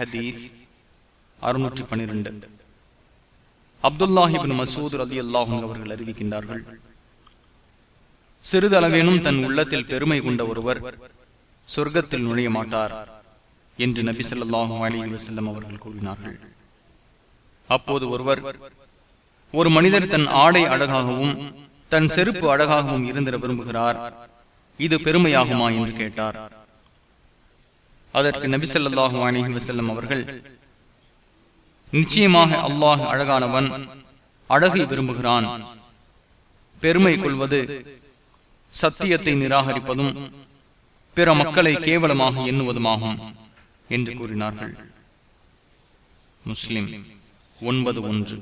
ஹதீஸ் அறுநூற்றி பனிரெண்டு அப்துல்லாஹிபின் மசூத் ரதி அல்லாஹும் அவர்கள் அறிவிக்கின்றார்கள் சிறிதளவேனும் தன் உள்ளத்தில் பெருமை கொண்ட ஒருவர் சொர்க்கத்தில் நுழைய மாட்டார் என்று நபி சொல்லாஹு அலி வசல்லம் அவர்கள் கூறினார்கள். அப்போது ஒருவர் ஒரு மனிதர் தன் ஆடை அழகாகவும் தன் செருப்பு அழகாகவும் இருந்திட விரும்புகிறார். இது பெருமையாகுமா? என்று கேட்டார். அதற்கு நபி சொல்லாஹு அலி வசல்லம் அவர்கள் நிச்சயமாக அல்லாஹ் அழகானவன் அழகை விரும்புகிறான். பெருமை கொள்வது சத்தியத்தை நிராகரிப்பதும் பிற மக்களை கேவலமாக எண்ணுவதுமாகும் என்று கூறினார்கள். முஸ்லிம் ஒன்பது ஒன்று.